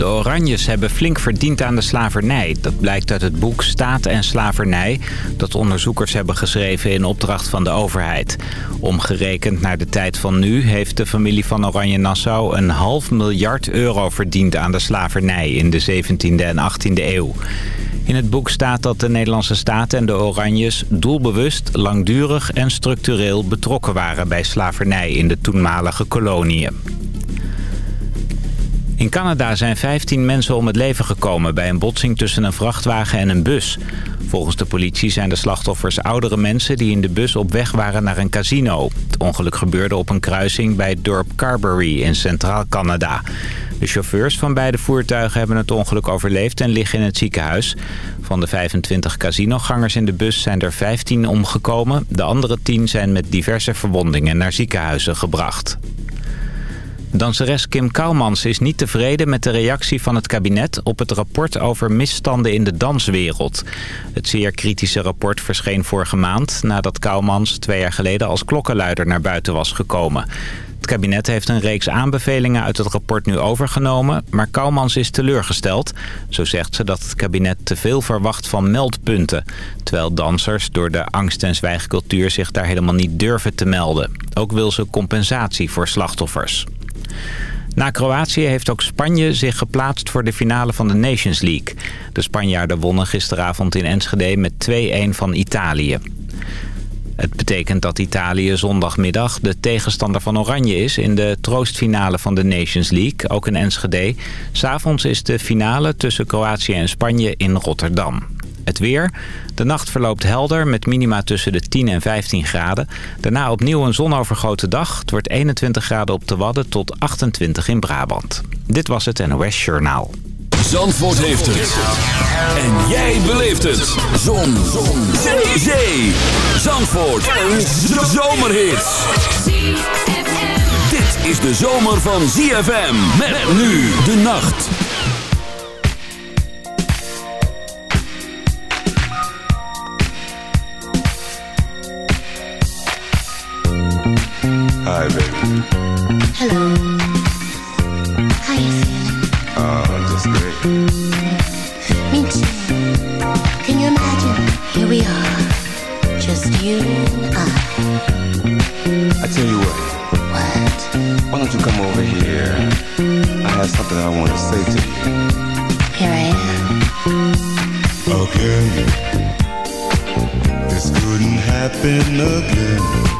De Oranjes hebben flink verdiend aan de slavernij. Dat blijkt uit het boek Staat en Slavernij... dat onderzoekers hebben geschreven in opdracht van de overheid. Omgerekend naar de tijd van nu... heeft de familie van Oranje-Nassau een half miljard euro verdiend aan de slavernij... in de 17e en 18e eeuw. In het boek staat dat de Nederlandse staat en de Oranjes doelbewust, langdurig en structureel betrokken waren bij slavernij in de toenmalige koloniën. In Canada zijn 15 mensen om het leven gekomen bij een botsing tussen een vrachtwagen en een bus. Volgens de politie zijn de slachtoffers oudere mensen die in de bus op weg waren naar een casino. Het ongeluk gebeurde op een kruising bij het dorp Carberry in Centraal Canada. De chauffeurs van beide voertuigen hebben het ongeluk overleefd en liggen in het ziekenhuis. Van de 25 casinogangers in de bus zijn er 15 omgekomen. De andere 10 zijn met diverse verwondingen naar ziekenhuizen gebracht. Danseres Kim Kouwmans is niet tevreden met de reactie van het kabinet op het rapport over misstanden in de danswereld. Het zeer kritische rapport verscheen vorige maand nadat Kouwmans twee jaar geleden als klokkenluider naar buiten was gekomen. Het kabinet heeft een reeks aanbevelingen uit het rapport nu overgenomen, maar Kouwmans is teleurgesteld. Zo zegt ze dat het kabinet te veel verwacht van meldpunten, terwijl dansers door de angst- en zwijgcultuur zich daar helemaal niet durven te melden. Ook wil ze compensatie voor slachtoffers. Na Kroatië heeft ook Spanje zich geplaatst voor de finale van de Nations League. De Spanjaarden wonnen gisteravond in Enschede met 2-1 van Italië. Het betekent dat Italië zondagmiddag de tegenstander van Oranje is... in de troostfinale van de Nations League, ook in Enschede. S'avonds is de finale tussen Kroatië en Spanje in Rotterdam. Het weer. De nacht verloopt helder met minima tussen de 10 en 15 graden. Daarna opnieuw een zonovergoten dag. Het wordt 21 graden op de Wadden tot 28 in Brabant. Dit was het NOS Journaal. Zandvoort heeft het. En jij beleeft het. Zon. Zon. Zee. Zee. Zandvoort. Een zomerhit. Dit is de zomer van ZFM. Met nu de nacht. Hi, baby. Hello. How you feeling? Uh, just great. Me too. Can you imagine? Here we are, just you and I. I tell you what, What? why don't you come over here? I have something I want to say to you. Here I am. Again, this couldn't happen again.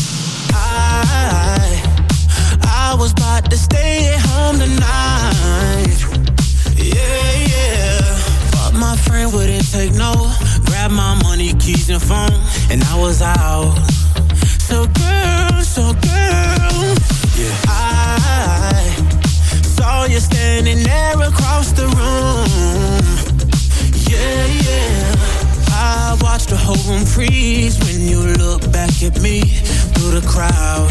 freeze when you look back at me through the crowd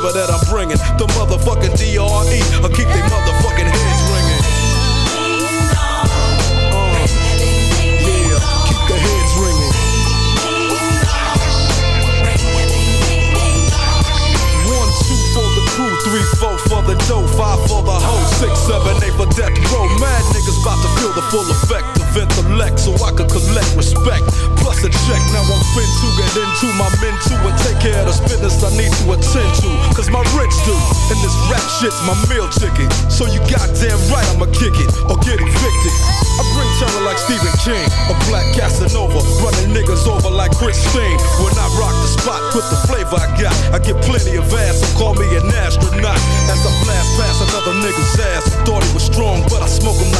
Flavor that I'm bringing. The motherfucking DRE. I keep they motherfucking heads ringing. Uh, keep the heads ringing. Two, three, four for the dough, five for the hoe, six, seven, eight for death row. Mad niggas about to feel the full effect of intellect, so I can collect respect. Plus a check, now I'm fin to get into my men too and take care of the business I need to attend shit's my meal ticket. So you goddamn right I'ma kick it or get evicted. I bring terror like Stephen King, a black Casanova, running niggas over like Christine. When I rock the spot with the flavor I got, I get plenty of ass, so call me an astronaut As I blast past another nigga's ass Thought he was strong, but I smoke him like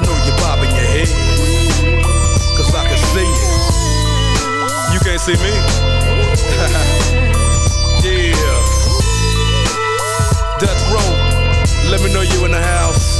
I know you're bobbing your head. Cause I can see you. You can't see me? yeah. Death row. Let me know you in the house.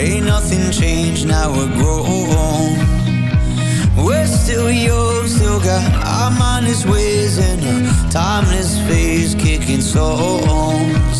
Ain't nothing changed, now we're grown. We're still young, still got our mindless ways And a timeless phase kicking songs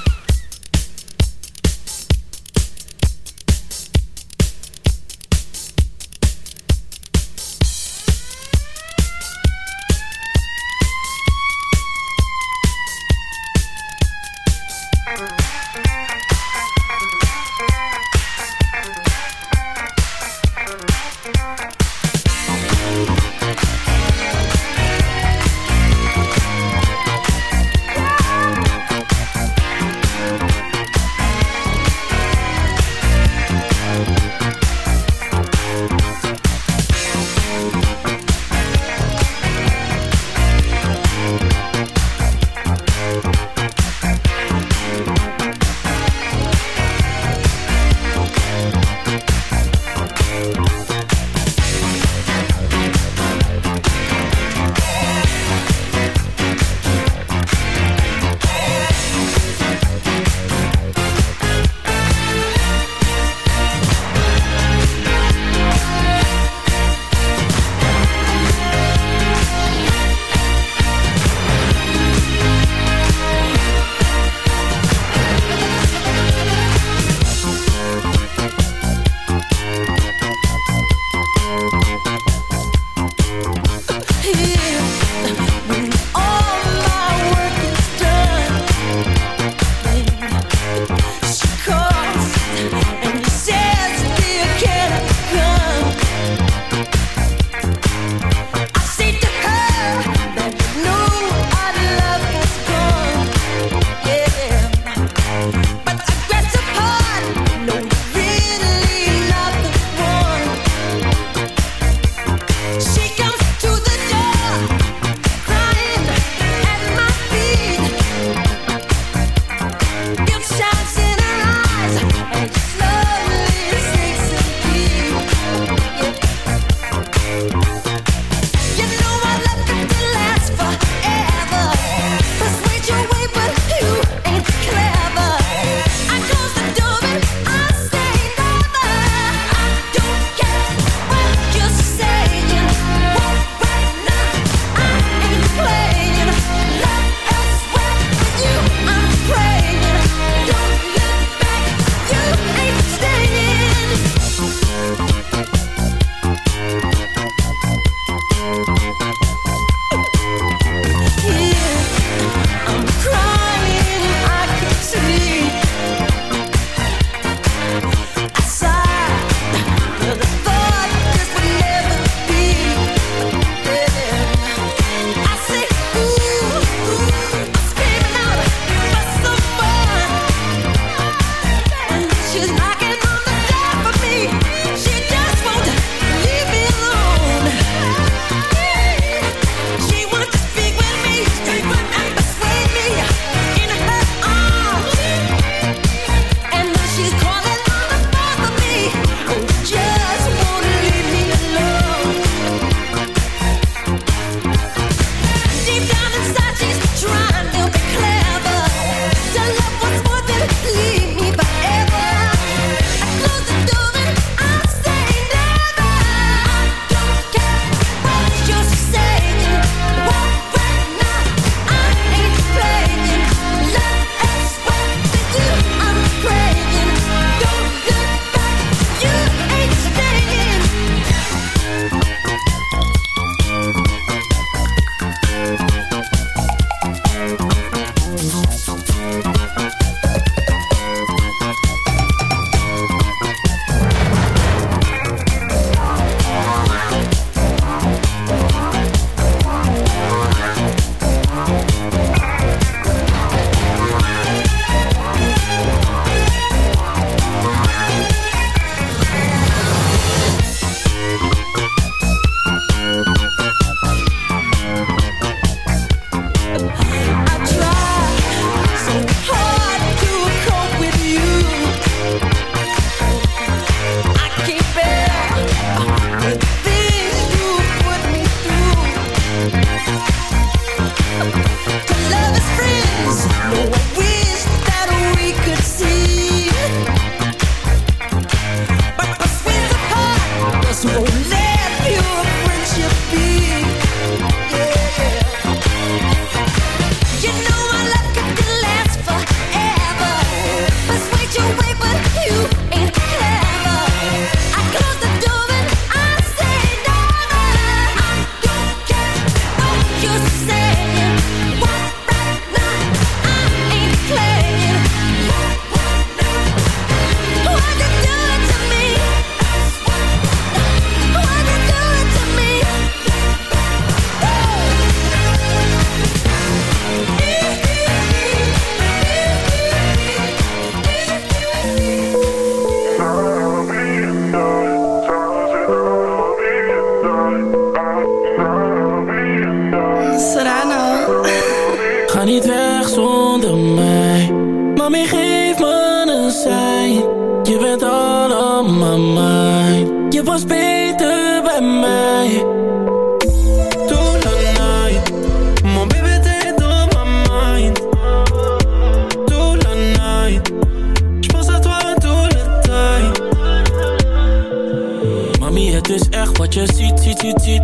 Het is echt wat je ziet, ziet, ziet, ziet.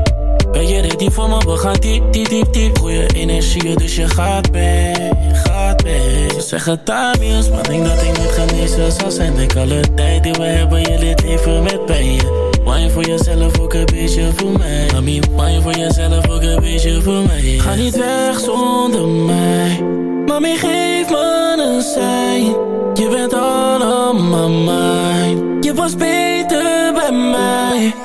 Ben je ready voor me? We gaan diep, diep, diep, diep. Goeie energie, dus je gaat mee, gaat mee. Ze zeggen maar denk dat ik niet genezen zal zijn. Denk alle tijd die we hebben, je dit even met pijn. Wine voor jezelf, ook een beetje voor mij. Mami, wine voor jezelf, ook een beetje voor mij. Ga niet weg zonder mij. Mami, geef me een sein. Je bent allemaal mijn. Je was beter bij mij.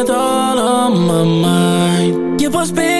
Je bent allemaal mijn. Je was beter